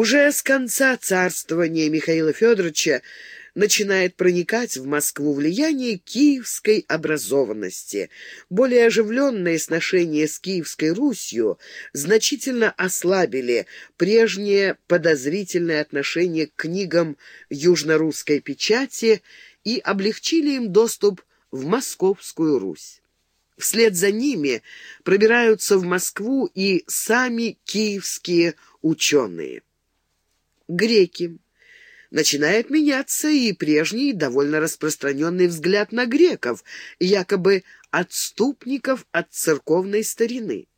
Уже с конца царствования Михаила Федоровича начинает проникать в Москву влияние киевской образованности. Более оживленные сношения с Киевской Русью значительно ослабили прежнее подозрительное отношение к книгам южно-русской печати и облегчили им доступ в Московскую Русь. Вслед за ними пробираются в Москву и сами киевские ученые. Греки начинает меняться и прежний довольно распространенный взгляд на греков, якобы отступников от церковной старины.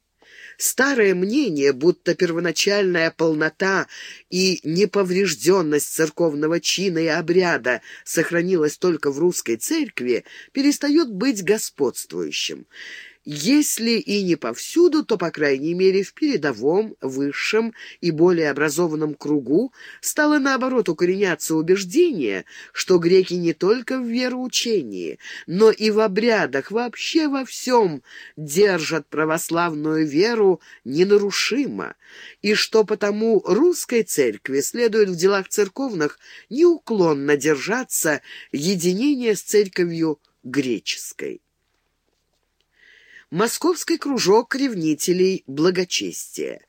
Старое мнение, будто первоначальная полнота и неповрежденность церковного чина и обряда сохранилась только в русской церкви, перестает быть господствующим. Если и не повсюду, то, по крайней мере, в передовом, высшем и более образованном кругу стало, наоборот, укореняться убеждение, что греки не только в вероучении, но и в обрядах, вообще во всем держат православную веру ненарушимо, и что потому русской церкви следует в делах церковных неуклонно держаться единения с церковью греческой. Московский кружок ревнителей благочестия.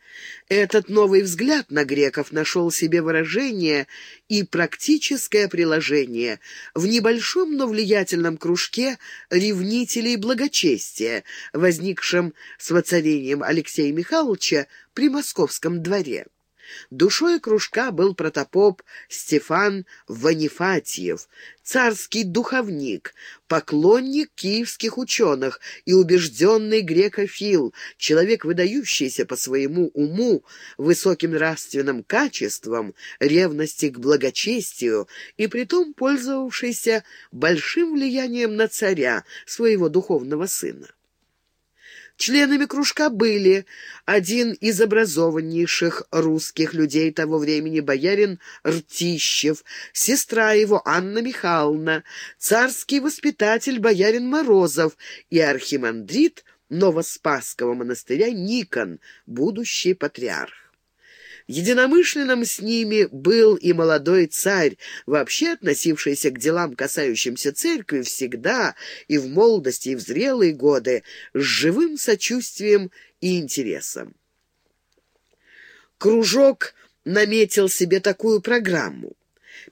Этот новый взгляд на греков нашел себе выражение и практическое приложение в небольшом, но влиятельном кружке ревнителей благочестия, возникшем с воцарением Алексея Михайловича при московском дворе. Душой кружка был протопоп Стефан Ванифатьев, царский духовник, поклонник киевских ученых и убежденный грекофил, человек, выдающийся по своему уму, высоким нравственным качествам, ревности к благочестию и притом пользовавшийся большим влиянием на царя, своего духовного сына. Членами кружка были один из образованнейших русских людей того времени, боярин Ртищев, сестра его Анна Михайловна, царский воспитатель боярин Морозов и архимандрит Новоспасского монастыря Никон, будущий патриарх. Единомышленным с ними был и молодой царь, вообще относившийся к делам, касающимся церкви, всегда и в молодости, и в зрелые годы, с живым сочувствием и интересом. Кружок наметил себе такую программу.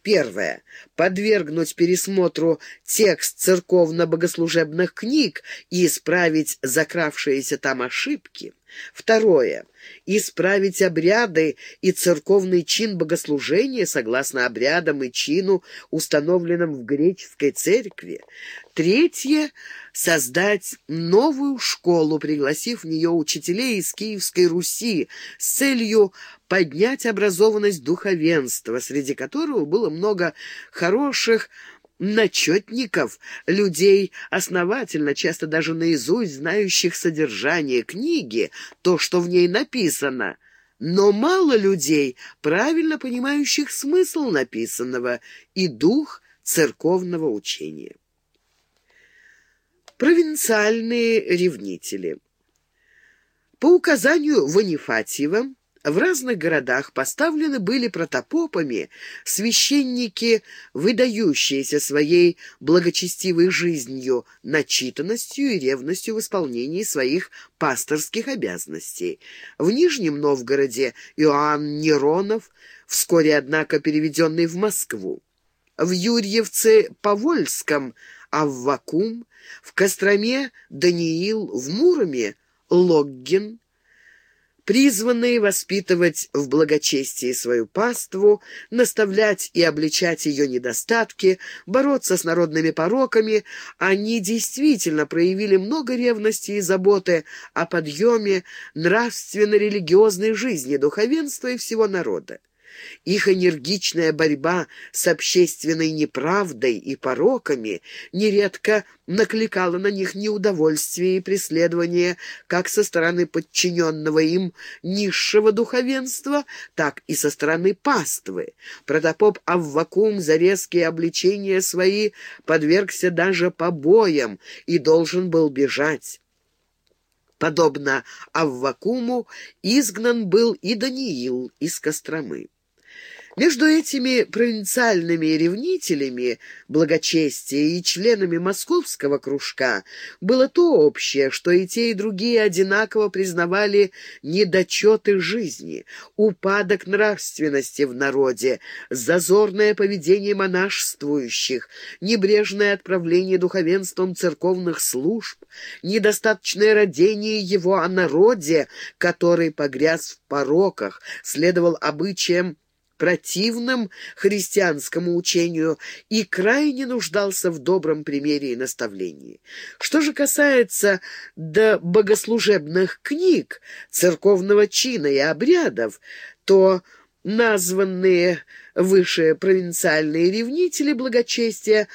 Первое. Подвергнуть пересмотру текст церковно-богослужебных книг и исправить закравшиеся там ошибки. Второе. Исправить обряды и церковный чин богослужения согласно обрядам и чину, установленным в греческой церкви. Третье. Создать новую школу, пригласив в нее учителей из Киевской Руси с целью поднять образованность духовенства, среди которого было много хороших начетников, людей, основательно, часто даже наизусть знающих содержание книги, то, что в ней написано, но мало людей, правильно понимающих смысл написанного и дух церковного учения. Провинциальные ревнители По указанию Ванифатьева в разных городах поставлены были протопопами священники, выдающиеся своей благочестивой жизнью, начитанностью и ревностью в исполнении своих пасторских обязанностей. В Нижнем Новгороде Иоанн Неронов, вскоре, однако, переведенный в Москву. В Юрьевце-Повольском Аввакум, в Костроме Даниил, в Муроме Логгин, призванные воспитывать в благочестии свою паству, наставлять и обличать ее недостатки, бороться с народными пороками, они действительно проявили много ревности и заботы о подъеме нравственно-религиозной жизни духовенства и всего народа. Их энергичная борьба с общественной неправдой и пороками нередко накликала на них неудовольствие и преследование как со стороны подчиненного им низшего духовенства, так и со стороны паствы. Протопоп Аввакум за резкие обличения свои подвергся даже побоям и должен был бежать. Подобно Аввакуму изгнан был и Даниил из Костромы. Между этими провинциальными ревнителями благочестия и членами московского кружка было то общее, что и те, и другие одинаково признавали недочеты жизни, упадок нравственности в народе, зазорное поведение монашествующих, небрежное отправление духовенством церковных служб, недостаточное родение его о народе, который погряз в пороках, следовал обычаям противным христианскому учению и крайне нуждался в добром примере и наставлении. Что же касается до богослужебных книг, церковного чина и обрядов, то названные выше провинциальные ревнители благочестия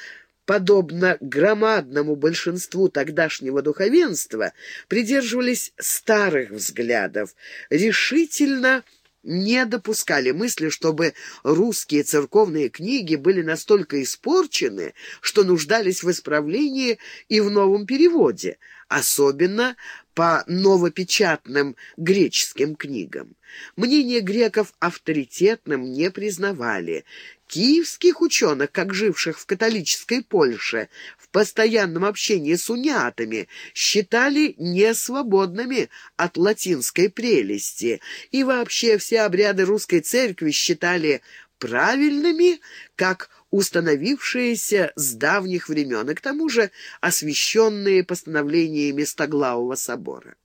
подобно громадному большинству тогдашнего духовенства, придерживались старых взглядов, решительно не допускали мысли, чтобы русские церковные книги были настолько испорчены, что нуждались в исправлении и в новом переводе, особенно по новопечатным греческим книгам. Мнение греков авторитетным не признавали. Киевских ученых, как живших в католической Польше, в постоянном общении с униатами, считали несвободными от латинской прелести, и вообще все обряды русской церкви считали правильными, как установившиеся с давних времен, и к тому же освященные постановлениями Стоглавого собора.